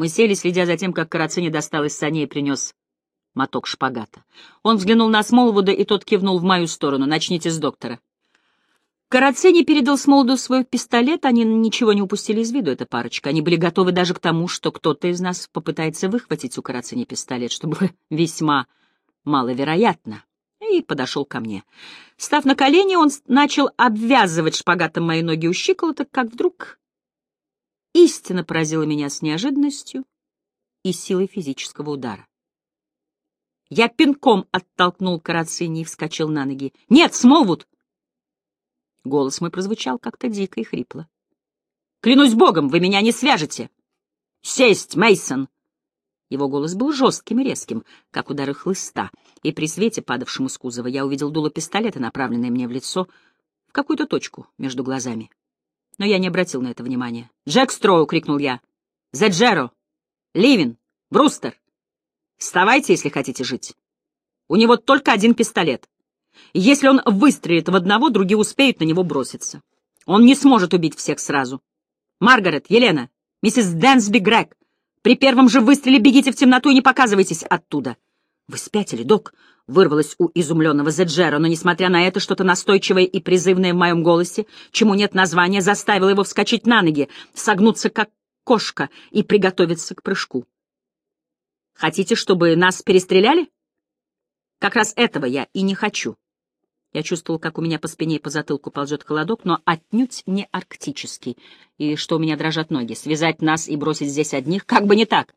Мы сели, следя за тем, как Карацини достал из саней и принес моток шпагата. Он взглянул на Смолвуда, и тот кивнул в мою сторону. «Начните с доктора». Карацини передал Смолду свой пистолет, они ничего не упустили из виду, эта парочка. Они были готовы даже к тому, что кто-то из нас попытается выхватить у Карацини пистолет, что было весьма маловероятно, и подошел ко мне. Став на колени, он начал обвязывать шпагатом мои ноги у щиколоток, как вдруг истина поразила меня с неожиданностью и силой физического удара. Я пинком оттолкнул Карацини и вскочил на ноги. «Нет, Смолвуд!» Голос мой прозвучал как-то дико и хрипло. «Клянусь богом, вы меня не свяжете!» «Сесть, Мейсон! Его голос был жестким и резким, как удары хлыста, и при свете, падавшем из кузова, я увидел дуло пистолета, направленное мне в лицо, в какую-то точку между глазами. Но я не обратил на это внимания. «Джек Строу!» — крикнул я. «Зеджеро! Ливин! Брустер! Вставайте, если хотите жить! У него только один пистолет. Если он выстрелит в одного, другие успеют на него броситься. Он не сможет убить всех сразу. Маргарет, Елена, миссис Дэнсби Грег, при первом же выстреле бегите в темноту и не показывайтесь оттуда. Вы спятили, док? Вырвалось у изумленного Зеджера, но, несмотря на это, что-то настойчивое и призывное в моем голосе, чему нет названия, заставило его вскочить на ноги, согнуться как кошка и приготовиться к прыжку. Хотите, чтобы нас перестреляли? Как раз этого я и не хочу. Я чувствовал, как у меня по спине и по затылку ползет холодок, но отнюдь не арктический, и что у меня дрожат ноги. Связать нас и бросить здесь одних, как бы не так.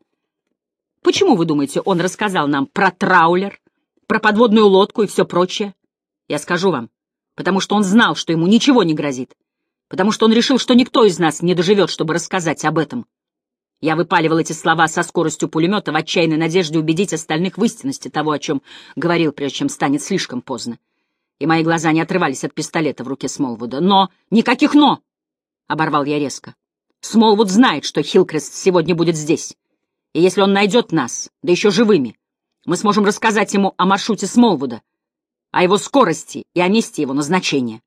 Почему, вы думаете, он рассказал нам про траулер, про подводную лодку и все прочее? Я скажу вам, потому что он знал, что ему ничего не грозит, потому что он решил, что никто из нас не доживет, чтобы рассказать об этом. Я выпаливал эти слова со скоростью пулемета в отчаянной надежде убедить остальных в истинности того, о чем говорил, прежде чем станет слишком поздно и мои глаза не отрывались от пистолета в руке Смолвуда. «Но! Никаких «но!» — оборвал я резко. «Смолвуд знает, что Хилкрест сегодня будет здесь. И если он найдет нас, да еще живыми, мы сможем рассказать ему о маршруте Смолвуда, о его скорости и о месте его назначения.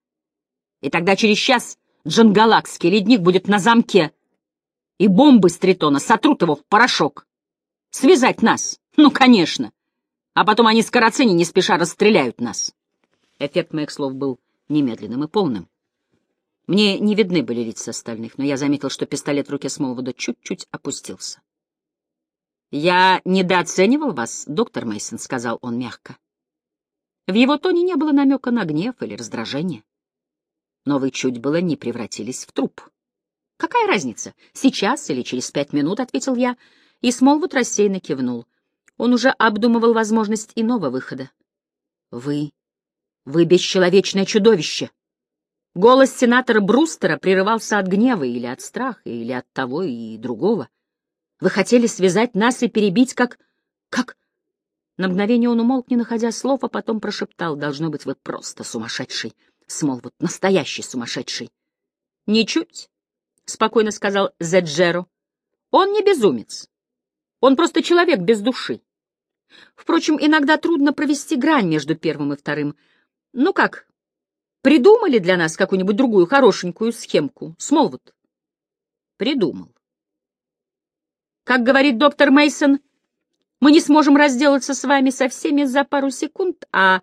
И тогда через час Джангалакский ледник будет на замке, и бомбы с Тритона сотрут его в порошок. Связать нас? Ну, конечно. А потом они с Карацини не спеша расстреляют нас. Эффект моих слов был немедленным и полным. Мне не видны были лица остальных, но я заметил, что пистолет в руке Смолвуда чуть-чуть опустился. «Я недооценивал вас, доктор Мейсон, сказал он мягко. В его тоне не было намека на гнев или раздражение. Но вы чуть было не превратились в труп. «Какая разница, сейчас или через пять минут?» — ответил я, и Смолвуд рассеянно кивнул. Он уже обдумывал возможность иного выхода. «Вы вы бесчеловечное чудовище. Голос сенатора Брустера прерывался от гнева или от страха, или от того и другого. Вы хотели связать нас и перебить, как... как... На мгновение он умолк, не находя слов, а потом прошептал, «Должно быть, вы просто сумасшедший, Смолвуд, настоящий сумасшедший». «Ничуть», — спокойно сказал Зеджеро. «Он не безумец. Он просто человек без души. Впрочем, иногда трудно провести грань между первым и вторым. Ну как, придумали для нас какую-нибудь другую хорошенькую схемку, Смолвуд? Придумал. Как говорит доктор Мейсон, мы не сможем разделаться с вами со всеми за пару секунд, а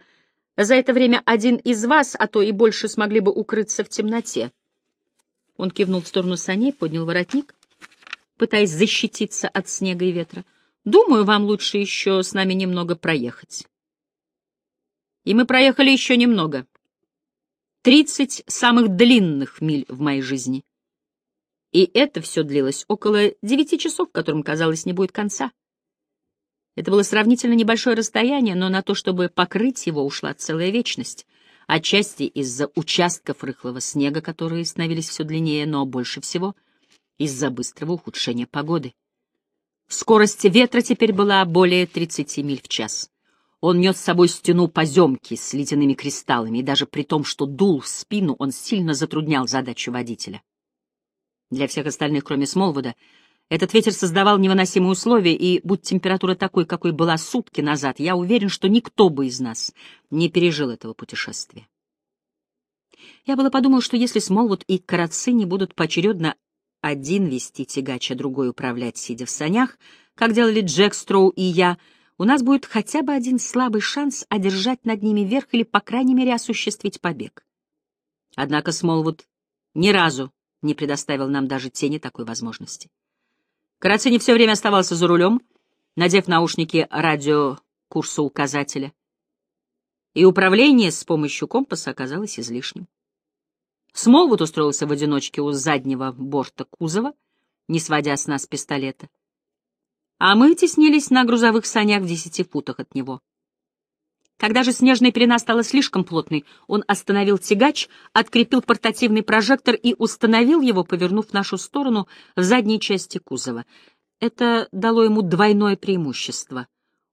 за это время один из вас, а то и больше, смогли бы укрыться в темноте. Он кивнул в сторону саней, поднял воротник, пытаясь защититься от снега и ветра. Думаю, вам лучше еще с нами немного проехать. И мы проехали еще немного. Тридцать самых длинных миль в моей жизни. И это все длилось около девяти часов, которым, казалось, не будет конца. Это было сравнительно небольшое расстояние, но на то, чтобы покрыть его, ушла целая вечность. Отчасти из-за участков рыхлого снега, которые становились все длиннее, но больше всего из-за быстрого ухудшения погоды. Скорость ветра теперь была более 30 миль в час. Он нес с собой стену поземки с ледяными кристаллами, и даже при том, что дул в спину, он сильно затруднял задачу водителя. Для всех остальных, кроме Смолвуда, этот ветер создавал невыносимые условия, и, будь температура такой, какой была сутки назад, я уверен, что никто бы из нас не пережил этого путешествия. Я было подумал, что если Смолвуд и Карацини будут поочередно один вести тягач, а другой управлять, сидя в санях, как делали Джек Строу и я, у нас будет хотя бы один слабый шанс одержать над ними верх или, по крайней мере, осуществить побег. Однако Смолвуд ни разу не предоставил нам даже тени такой возможности. Карацини все время оставался за рулем, надев наушники радиокурса указателя, и управление с помощью компаса оказалось излишним. Смолвуд устроился в одиночке у заднего борта кузова, не сводя с нас пистолета. А мы теснились на грузовых санях в десяти футах от него. Когда же снежная пелена стала слишком плотной, он остановил тягач, открепил портативный прожектор и установил его, повернув в нашу сторону в задней части кузова. Это дало ему двойное преимущество.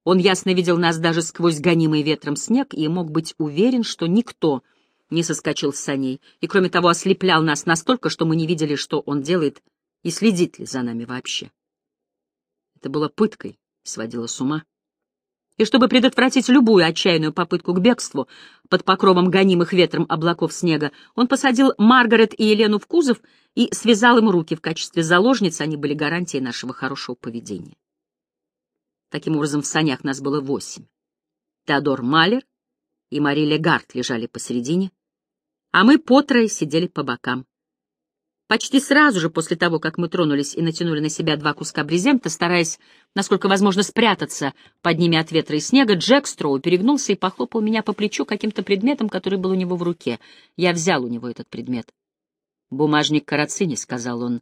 Он ясно видел нас даже сквозь гонимый ветром снег и мог быть уверен, что никто не соскочил с саней, и, кроме того, ослеплял нас настолько, что мы не видели, что он делает, и следит ли за нами вообще. Это было пыткой, сводило с ума. И чтобы предотвратить любую отчаянную попытку к бегству под покровом гонимых ветром облаков снега, он посадил Маргарет и Елену в кузов и связал им руки в качестве заложниц, они были гарантией нашего хорошего поведения. Таким образом, в санях нас было восемь. Теодор Малер и Мари Легард лежали посередине, а мы по трое сидели по бокам. Почти сразу же после того, как мы тронулись и натянули на себя два куска брезента, стараясь, насколько возможно, спрятаться под ними от ветра и снега, Джек Строу перегнулся и похлопал меня по плечу каким-то предметом, который был у него в руке. Я взял у него этот предмет. «Бумажник Карацини», — сказал он,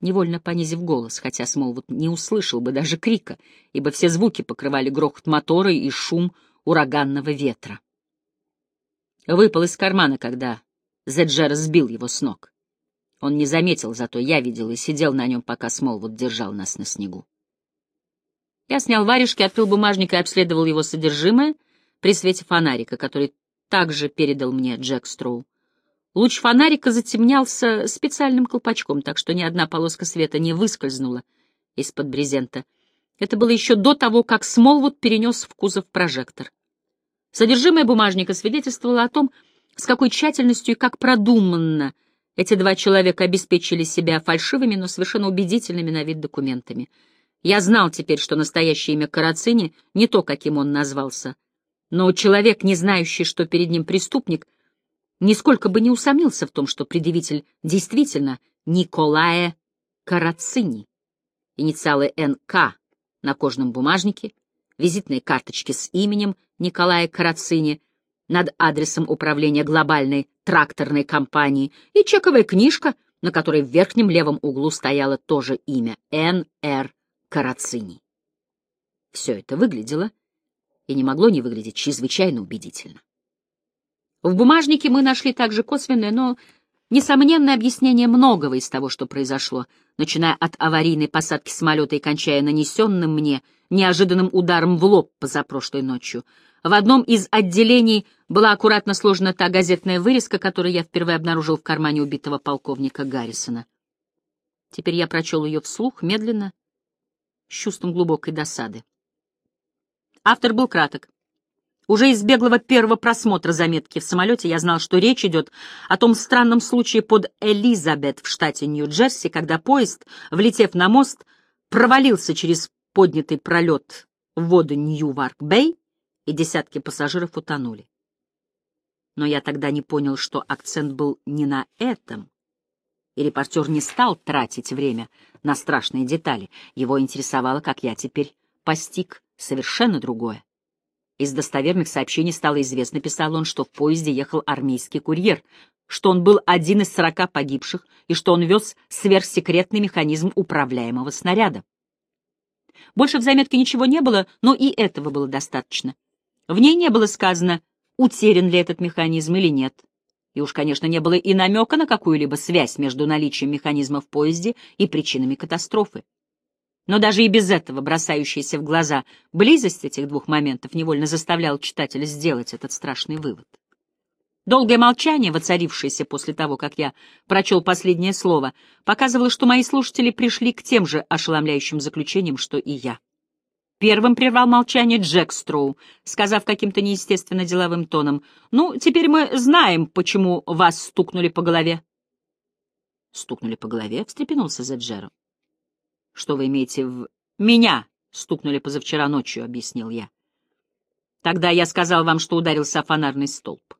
невольно понизив голос, хотя Смолвуд не услышал бы даже крика, ибо все звуки покрывали грохот мотора и шум ураганного ветра. Выпал из кармана, когда Зеджер сбил его с ног. Он не заметил, зато я видел и сидел на нем, пока Смолвуд держал нас на снегу. Я снял варежки, открыл бумажник и обследовал его содержимое при свете фонарика, который также передал мне Джек Строу. Луч фонарика затемнялся специальным колпачком, так что ни одна полоска света не выскользнула из-под брезента. Это было еще до того, как Смолвуд перенес в кузов прожектор. Содержимое бумажника свидетельствовало о том, с какой тщательностью и как продуманно эти два человека обеспечили себя фальшивыми, но совершенно убедительными на вид документами. Я знал теперь, что настоящее имя Карацини не то, каким он назвался. Но человек, не знающий, что перед ним преступник, нисколько бы не усомнился в том, что предъявитель действительно Николае Карацини. Инициалы НК на кожном бумажнике, визитные карточки с именем Николая Карацини над адресом управления глобальной тракторной компании и чековая книжка, на которой в верхнем левом углу стояло тоже имя — Н.Р. Карацини. Все это выглядело и не могло не выглядеть чрезвычайно убедительно. В бумажнике мы нашли также косвенное, но несомненное объяснение многого из того, что произошло, начиная от аварийной посадки самолета и кончая нанесенным мне неожиданным ударом в лоб позапрошлой ночью. В одном из отделений была аккуратно сложена та газетная вырезка, которую я впервые обнаружил в кармане убитого полковника Гаррисона. Теперь я прочел ее вслух, медленно, с чувством глубокой досады. Автор был краток. Уже из беглого первого просмотра заметки в самолете я знал, что речь идет о том странном случае под Элизабет в штате Нью-Джерси, когда поезд, влетев на мост, провалился через поднятый пролет в воды Нью-Варк-Бэй, и десятки пассажиров утонули. Но я тогда не понял, что акцент был не на этом, и репортер не стал тратить время на страшные детали. Его интересовало, как я теперь постиг совершенно другое. Из достоверных сообщений стало известно, писал он, что в поезде ехал армейский курьер, что он был один из сорока погибших и что он вез сверхсекретный механизм управляемого снаряда. Больше в заметке ничего не было, но и этого было достаточно. В ней не было сказано, утерян ли этот механизм или нет. И уж, конечно, не было и намека на какую-либо связь между наличием механизма в поезде и причинами катастрофы. Но даже и без этого бросающаяся в глаза близость этих двух моментов невольно заставлял читателя сделать этот страшный вывод. Долгое молчание, воцарившееся после того, как я прочел последнее слово, показывало, что мои слушатели пришли к тем же ошеломляющим заключениям, что и я. Первым прервал молчание Джек Строу, сказав каким-то неестественно деловым тоном, «Ну, теперь мы знаем, почему вас стукнули по голове». стукнули по голове, встрепенулся Зеджеро. — Что вы имеете в... — Меня стукнули позавчера ночью, — объяснил я. Тогда я сказал вам, что ударился о фонарный столб.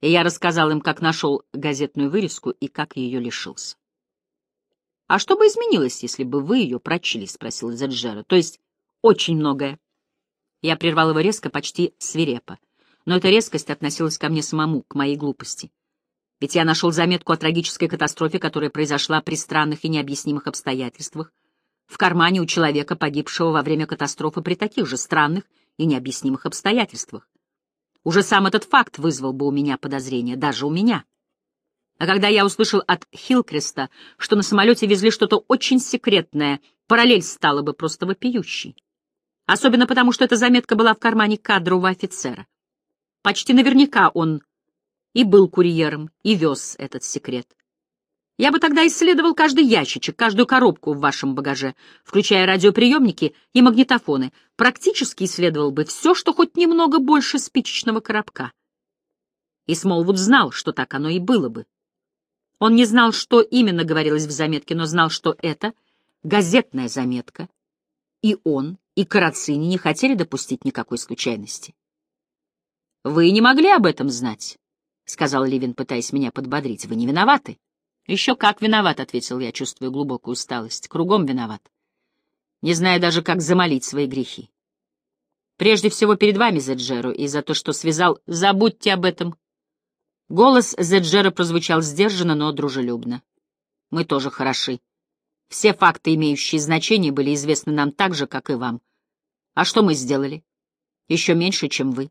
И я рассказал им, как нашел газетную вырезку и как ее лишился. — А что бы изменилось, если бы вы ее прочли? — спросил Зеджеро. — То есть очень многое. Я прервал его резко, почти свирепо. Но эта резкость относилась ко мне самому, к моей глупости. Ведь я нашел заметку о трагической катастрофе, которая произошла при странных и необъяснимых обстоятельствах, в кармане у человека, погибшего во время катастрофы при таких же странных и необъяснимых обстоятельствах. Уже сам этот факт вызвал бы у меня подозрение, даже у меня. А когда я услышал от Хилкреста, что на самолете везли что-то очень секретное, параллель стала бы просто вопиющей. Особенно потому, что эта заметка была в кармане кадрового офицера. Почти наверняка он и был курьером, и вез этот секрет. Я бы тогда исследовал каждый ящичек, каждую коробку в вашем багаже, включая радиоприемники и магнитофоны, практически исследовал бы все, что хоть немного больше спичечного коробка. И Смолвуд знал, что так оно и было бы. Он не знал, что именно говорилось в заметке, но знал, что это газетная заметка, и он, и Карацини не хотели допустить никакой случайности. «Вы не могли об этом знать», — сказал Ливин, пытаясь меня подбодрить. «Вы не виноваты». «Еще как виноват», — ответил я, чувствуя глубокую усталость. «Кругом виноват. Не зная даже, как замолить свои грехи. Прежде всего перед вами, Зеджеро, и за то, что связал... Забудьте об этом». Голос Зеджера прозвучал сдержанно, но дружелюбно. «Мы тоже хороши. Все факты, имеющие значение, были известны нам так же, как и вам. А что мы сделали? Еще меньше, чем вы.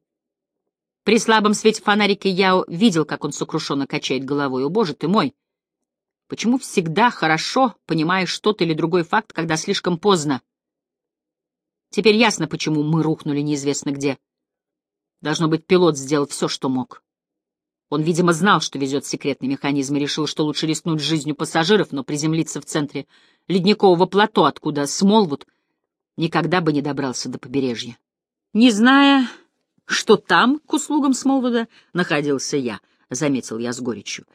При слабом свете фонарика я видел, как он сокрушенно качает головой. О, боже ты мой! Почему всегда хорошо понимаешь тот или другой факт, когда слишком поздно? Теперь ясно, почему мы рухнули неизвестно где. Должно быть, пилот сделал все, что мог. Он, видимо, знал, что везет секретный механизм, и решил, что лучше рискнуть жизнью пассажиров, но приземлиться в центре ледникового плато, откуда Смолвуд никогда бы не добрался до побережья. Не зная, что там, к услугам Смолвуда, находился я, — заметил я с горечью.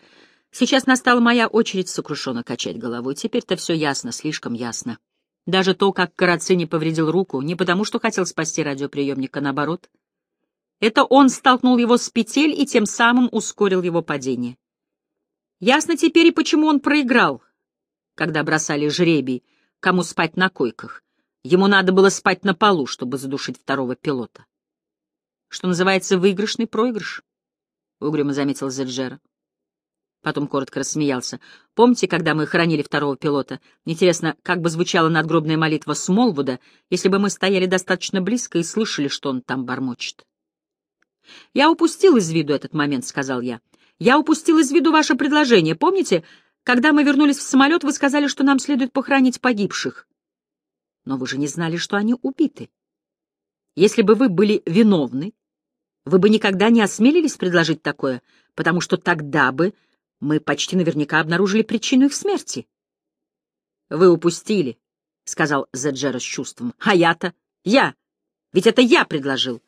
Сейчас настала моя очередь сокрушенно качать головой. Теперь-то все ясно, слишком ясно. Даже то, как Карацини повредил руку, не потому, что хотел спасти радиоприемник, а наоборот. Это он столкнул его с петель и тем самым ускорил его падение. Ясно теперь и почему он проиграл, когда бросали жребий, кому спать на койках. Ему надо было спать на полу, чтобы задушить второго пилота. Что называется выигрышный проигрыш, — угрюмо заметил Зеджера. Потом коротко рассмеялся. Помните, когда мы хоронили второго пилота? Интересно, как бы звучала надгробная молитва Смолвуда, если бы мы стояли достаточно близко и слышали, что он там бормочет? «Я упустил из виду этот момент», — сказал я. «Я упустил из виду ваше предложение. Помните, когда мы вернулись в самолет, вы сказали, что нам следует похоронить погибших. Но вы же не знали, что они убиты. Если бы вы были виновны, вы бы никогда не осмелились предложить такое, потому что тогда бы мы почти наверняка обнаружили причину их смерти. — Вы упустили, — сказал Зеджера с чувством. — А я-то? Я! Ведь это я предложил.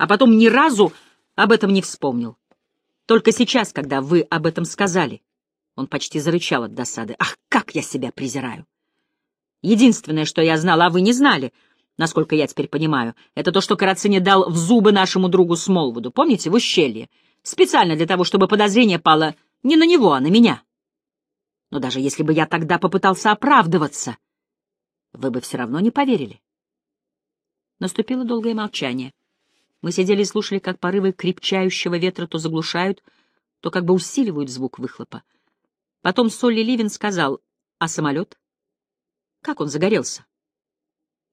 А потом ни разу об этом не вспомнил. Только сейчас, когда вы об этом сказали. Он почти зарычал от досады. Ах, как я себя презираю! Единственное, что я знал, а вы не знали, насколько я теперь понимаю, это то, что Карацини дал в зубы нашему другу Смолвуду, помните, в ущелье, специально для того, чтобы подозрение пало не на него, а на меня. Но даже если бы я тогда попытался оправдываться, вы бы все равно не поверили. Наступило долгое молчание. Мы сидели и слушали, как порывы крепчающего ветра то заглушают, то как бы усиливают звук выхлопа. Потом Солли Ливин сказал, а самолет? Как он загорелся?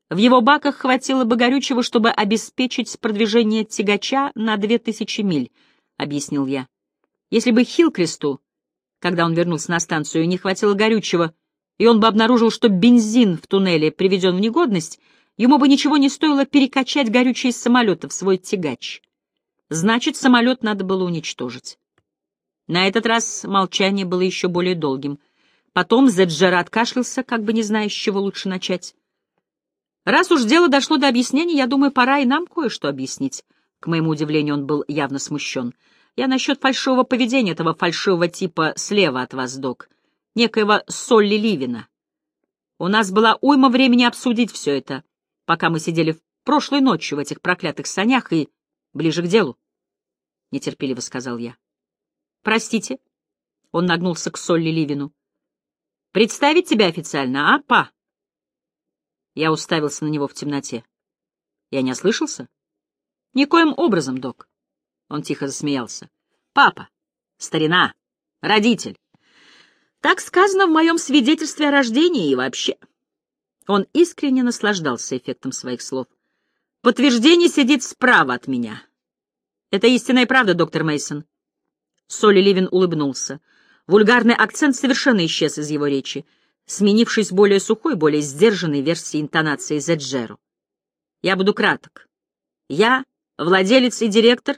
В его баках хватило бы горючего, чтобы обеспечить продвижение тягача на две тысячи миль, — объяснил я. Если бы Хилкресту, когда он вернулся на станцию, не хватило горючего, и он бы обнаружил, что бензин в туннеле приведен в негодность, ему бы ничего не стоило перекачать горючее из самолета в свой тягач. Значит, самолет надо было уничтожить. На этот раз молчание было еще более долгим. Потом Зеджера откашлялся, как бы не зная, с чего лучше начать. Раз уж дело дошло до объяснений, я думаю, пора и нам кое-что объяснить. К моему удивлению, он был явно смущен. Я насчет фальшивого поведения этого фальшивого типа слева от вас, док. некоего Солли Ливина. У нас была уйма времени обсудить все это, пока мы сидели прошлой ночью в этих проклятых санях и ближе к делу. — нетерпеливо сказал я. — Простите. Он нагнулся к Солли Ливину. — Представить тебя официально, а, па? Я уставился на него в темноте. Я не ослышался? — Никоим образом, док. Он тихо засмеялся. — Папа, старина, родитель. Так сказано в моем свидетельстве о рождении и вообще. Он искренне наслаждался эффектом своих слов. Подтверждение сидит справа от меня. Это истинная правда, доктор Мейсон. Соли Ливин улыбнулся. Вульгарный акцент совершенно исчез из его речи, сменившись более сухой, более сдержанной версией интонации Зеджеру. Я буду краток. Я владелец и директор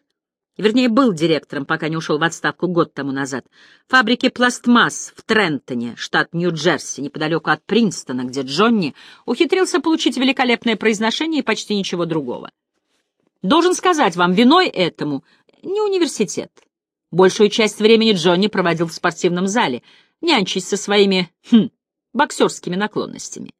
вернее, был директором, пока не ушел в отставку год тому назад, фабрики «Пластмасс» в Трентоне, штат Нью-Джерси, неподалеку от Принстона, где Джонни ухитрился получить великолепное произношение и почти ничего другого. Должен сказать вам, виной этому не университет. Большую часть времени Джонни проводил в спортивном зале, нянчись со своими, хм, боксерскими наклонностями.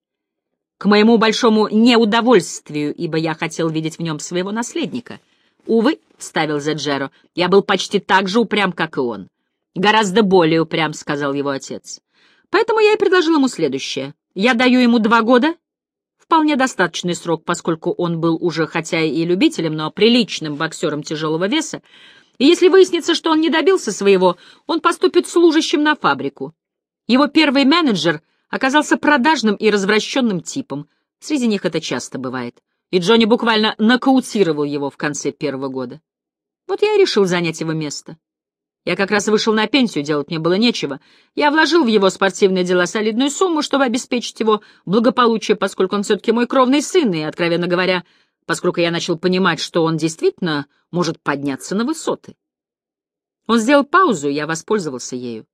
К моему большому неудовольствию, ибо я хотел видеть в нем своего наследника — «Увы», — вставил Зеджеро, — «я был почти так же упрям, как и он». «Гораздо более упрям», — сказал его отец. «Поэтому я и предложил ему следующее. Я даю ему два года, вполне достаточный срок, поскольку он был уже, хотя и любителем, но приличным боксером тяжелого веса, и если выяснится, что он не добился своего, он поступит служащим на фабрику. Его первый менеджер оказался продажным и развращенным типом. Среди них это часто бывает и Джонни буквально нокаутировал его в конце первого года. Вот я и решил занять его место. Я как раз вышел на пенсию, делать мне было нечего. Я вложил в его спортивные дела солидную сумму, чтобы обеспечить его благополучие, поскольку он все-таки мой кровный сын, и, откровенно говоря, поскольку я начал понимать, что он действительно может подняться на высоты. Он сделал паузу, я воспользовался ею.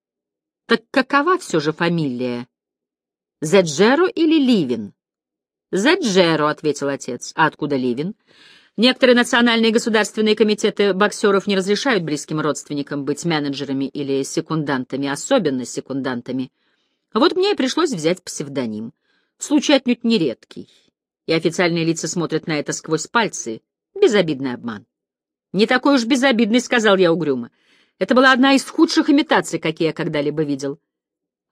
Так какова все же фамилия? Зеджеро или Ливин? «Заджеро», — ответил отец. «А откуда Ливин?» Некоторые национальные государственные комитеты боксеров не разрешают близким родственникам быть менеджерами или секундантами, особенно секундантами. Вот мне и пришлось взять псевдоним. Случай отнюдь нередкий. И официальные лица смотрят на это сквозь пальцы. Безобидный обман. «Не такой уж безобидный», — сказал я угрюмо. Это была одна из худших имитаций, какие я когда-либо видел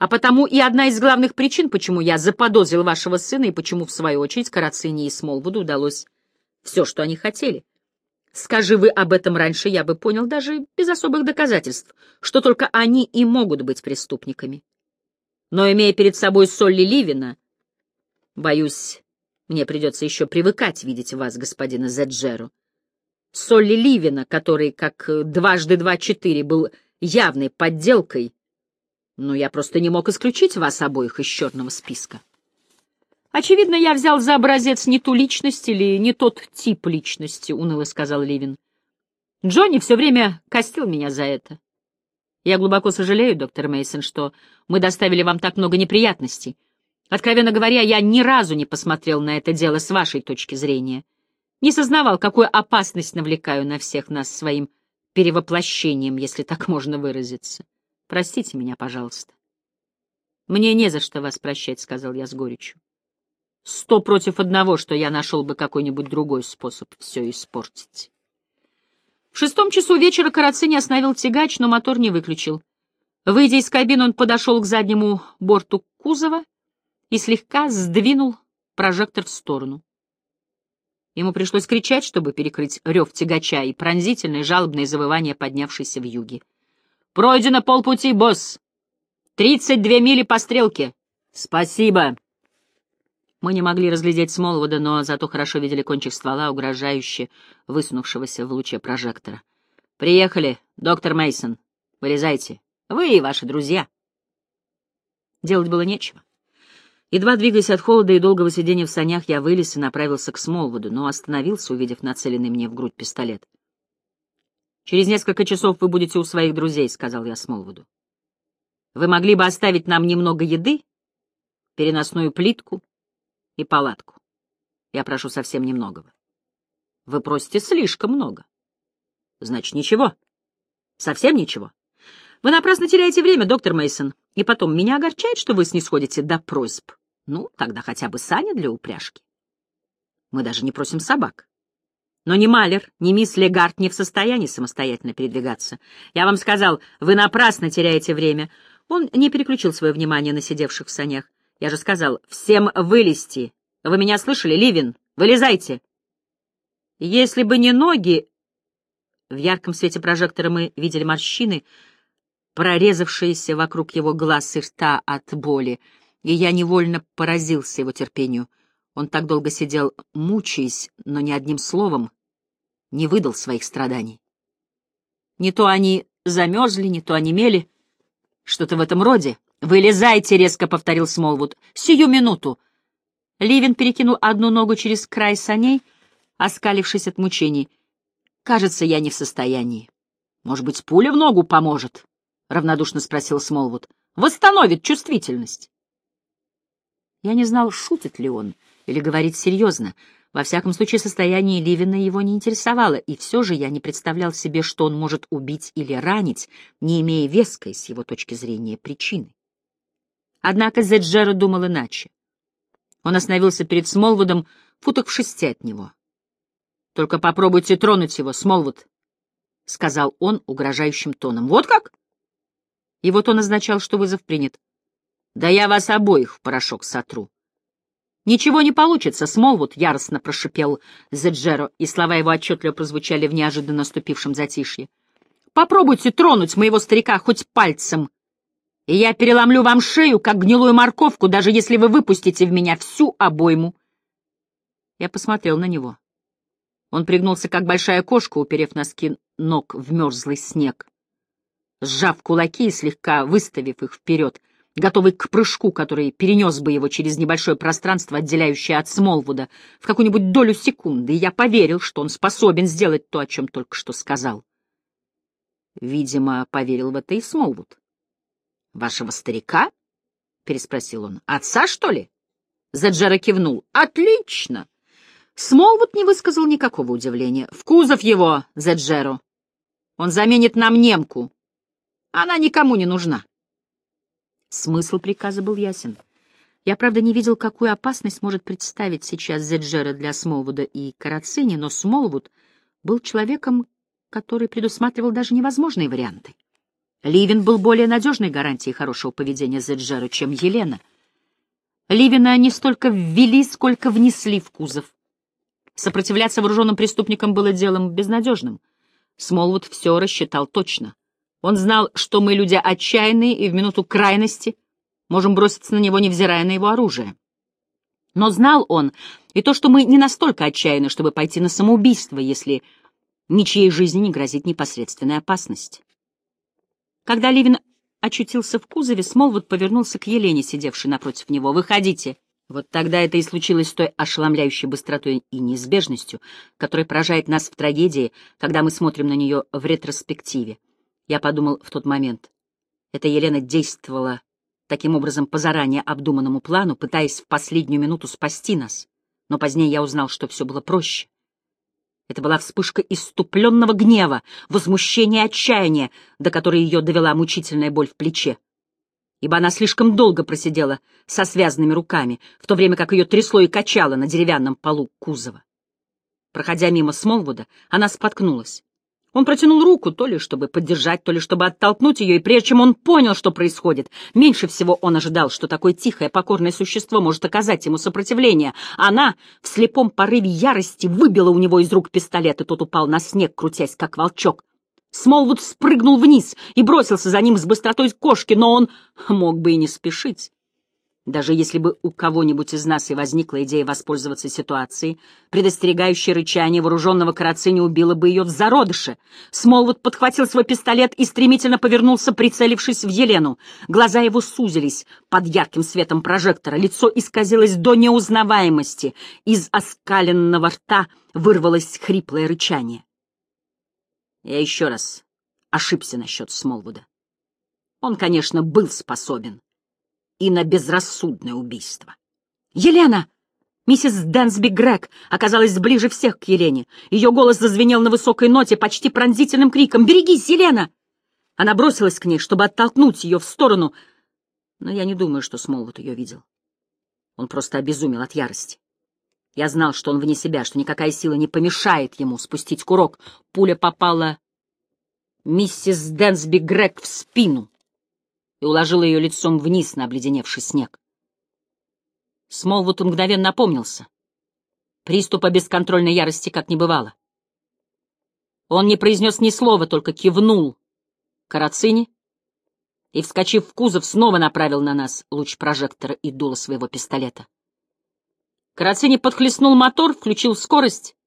а потому и одна из главных причин, почему я заподозрил вашего сына и почему, в свою очередь, Карацине и Смолвуду удалось все, что они хотели. Скажи вы об этом раньше, я бы понял даже без особых доказательств, что только они и могут быть преступниками. Но, имея перед собой Солли Ливина, боюсь, мне придется еще привыкать видеть вас, господина Зеджеро. Солли Ливина, который, как дважды два-четыре, был явной подделкой, но я просто не мог исключить вас обоих из черного списка. Очевидно, я взял за образец не ту личность или не тот тип личности, — уныло сказал Ливин. Джонни все время костил меня за это. Я глубоко сожалею, доктор Мейсон, что мы доставили вам так много неприятностей. Откровенно говоря, я ни разу не посмотрел на это дело с вашей точки зрения. Не сознавал, какую опасность навлекаю на всех нас своим перевоплощением, если так можно выразиться. Простите меня, пожалуйста. Мне не за что вас прощать, — сказал я с горечью. Сто против одного, что я нашел бы какой-нибудь другой способ все испортить. В шестом часу вечера Карацини остановил тягач, но мотор не выключил. Выйдя из кабины, он подошел к заднему борту кузова и слегка сдвинул прожектор в сторону. Ему пришлось кричать, чтобы перекрыть рев тягача и пронзительное жалобное завывание, поднявшееся в юге. Пройдено полпути, босс. Тридцать две мили по стрелке. Спасибо. Мы не могли разглядеть Смолвуда, но зато хорошо видели кончик ствола, угрожающе высунувшегося в луче прожектора. Приехали, доктор Мейсон. Вылезайте. Вы и ваши друзья. Делать было нечего. Едва двигаясь от холода и долгого сидения в санях, я вылез и направился к Смолвуду, но остановился, увидев нацеленный мне в грудь пистолет. «Через несколько часов вы будете у своих друзей», — сказал я Смолвуду. «Вы могли бы оставить нам немного еды, переносную плитку и палатку. Я прошу совсем немногого. Вы просите слишком много. Значит, ничего. Совсем ничего. Вы напрасно теряете время, доктор Мейсон. И потом, меня огорчает, что вы снисходите до просьб. Ну, тогда хотя бы сани для упряжки. Мы даже не просим собак. Но ни Малер, ни мисс Легард не в состоянии самостоятельно передвигаться. Я вам сказал, вы напрасно теряете время. Он не переключил свое внимание на сидевших в санях. Я же сказал, всем вылезти. Вы меня слышали, Ливин? Вылезайте. Если бы не ноги... В ярком свете прожектора мы видели морщины, прорезавшиеся вокруг его глаз и рта от боли, и я невольно поразился его терпению. Он так долго сидел, мучаясь, но ни одним словом не выдал своих страданий. Не то они замерзли, не то онемели, что-то в этом роде. «Вылезайте!» — резко повторил Смолвуд. «Сию минуту!» Ливин перекинул одну ногу через край саней, оскалившись от мучений. «Кажется, я не в состоянии. Может быть, пуля в ногу поможет?» — равнодушно спросил Смолвуд. «Восстановит чувствительность». Я не знал, шутит ли он или говорит серьезно. Во всяком случае, состояние Ливина его не интересовало, и все же я не представлял себе, что он может убить или ранить, не имея веской, с его точки зрения, причины. Однако Зеджера думал иначе. Он остановился перед Смолвудом в футах в шести от него. «Только попробуйте тронуть его, Смолвуд», — сказал он угрожающим тоном. «Вот как?» Его тон означал, что вызов принят. «Да я вас обоих в порошок сотру». «Ничего не получится, Смолвуд», — яростно прошипел Зеджеро, и слова его отчетливо прозвучали в неожиданно наступившем затишье. «Попробуйте тронуть моего старика хоть пальцем, и я переломлю вам шею, как гнилую морковку, даже если вы выпустите в меня всю обойму». Я посмотрел на него. Он пригнулся, как большая кошка, уперев носки ног в мерзлый снег. Сжав кулаки и слегка выставив их вперед, готовый к прыжку, который перенес бы его через небольшое пространство, отделяющее от Смолвуда, в какую-нибудь долю секунды, и я поверил, что он способен сделать то, о чем только что сказал. Видимо, поверил в это и Смолвуд. «Вашего старика?» — переспросил он. «Отца, что ли?» Заджара кивнул. «Отлично!» Смолвуд не высказал никакого удивления. «В кузов его, Заджеро! Он заменит нам немку. Она никому не нужна». Смысл приказа был ясен. Я, правда, не видел, какую опасность может представить сейчас Зеджера для Смолвуда и Карацини, но Смолвуд был человеком, который предусматривал даже невозможные варианты. Ливин был более надежной гарантией хорошего поведения Зеджера, чем Елена. Ливина не столько ввели, сколько внесли в кузов. Сопротивляться вооруженным преступникам было делом безнадежным. Смолвуд все рассчитал точно. Он знал, что мы люди отчаянные и в минуту крайности можем броситься на него, невзирая на его оружие. Но знал он и то, что мы не настолько отчаянны, чтобы пойти на самоубийство, если ничьей жизни не грозит непосредственная опасность. Когда Ливин очутился в кузове, Смолвуд повернулся к Елене, сидевшей напротив него. «Выходите!» Вот тогда это и случилось с той ошеломляющей быстротой и неизбежностью, которая поражает нас в трагедии, когда мы смотрим на нее в ретроспективе. Я подумал в тот момент. Эта Елена действовала таким образом по заранее обдуманному плану, пытаясь в последнюю минуту спасти нас. Но позднее я узнал, что все было проще. Это была вспышка иступленного гнева, возмущения и отчаяния, до которой ее довела мучительная боль в плече. Ибо она слишком долго просидела со связанными руками, в то время как ее трясло и качало на деревянном полу кузова. Проходя мимо Смолвуда, она споткнулась. Он протянул руку, то ли чтобы поддержать, то ли чтобы оттолкнуть ее, и прежде чем он понял, что происходит, меньше всего он ожидал, что такое тихое, покорное существо может оказать ему сопротивление. Она в слепом порыве ярости выбила у него из рук пистолет, и тот упал на снег, крутясь, как волчок. Смолвуд спрыгнул вниз и бросился за ним с быстротой кошки, но он мог бы и не спешить. Даже если бы у кого-нибудь из нас и возникла идея воспользоваться ситуацией, предостерегающее рычание вооруженного карацини убило бы ее в зародыше. Смолвуд подхватил свой пистолет и стремительно повернулся, прицелившись в Елену. Глаза его сузились под ярким светом прожектора, лицо исказилось до неузнаваемости. Из оскаленного рта вырвалось хриплое рычание. Я еще раз ошибся насчет Смолвуда. Он, конечно, был способен и на безрассудное убийство. «Елена!» Миссис Дэнсби Грег оказалась ближе всех к Елене. Ее голос зазвенел на высокой ноте, почти пронзительным криком. «Берегись, Елена!» Она бросилась к ней, чтобы оттолкнуть ее в сторону, но я не думаю, что Смолвуд ее видел. Он просто обезумел от ярости. Я знал, что он вне себя, что никакая сила не помешает ему спустить курок. Пуля попала миссис Дэнсби Грег в спину и уложила ее лицом вниз на обледеневший снег. Смолвуд мгновенно опомнился. Приступа бесконтрольной ярости как не бывало. Он не произнес ни слова, только кивнул Карацини и, вскочив в кузов, снова направил на нас луч прожектора и дуло своего пистолета. Карацини подхлестнул мотор, включил скорость,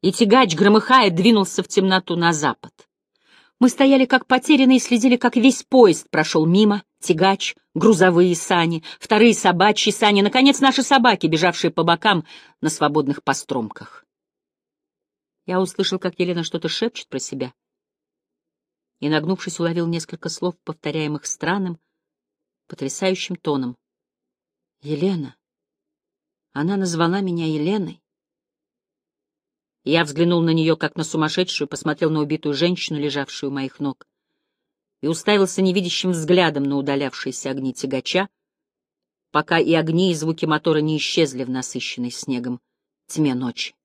и тягач, громыхая, двинулся в темноту на запад. Мы стояли как потерянные и следили, как весь поезд прошел мимо, тягач, грузовые сани, вторые собачьи сани, наконец, наши собаки, бежавшие по бокам на свободных постромках. Я услышал, как Елена что-то шепчет про себя. И, нагнувшись, уловил несколько слов, повторяемых странным, потрясающим тоном. «Елена! Она назвала меня Еленой!» Я взглянул на нее, как на сумасшедшую, посмотрел на убитую женщину, лежавшую у моих ног, и уставился невидящим взглядом на удалявшиеся огни тягача, пока и огни, и звуки мотора не исчезли в насыщенной снегом тьме ночи.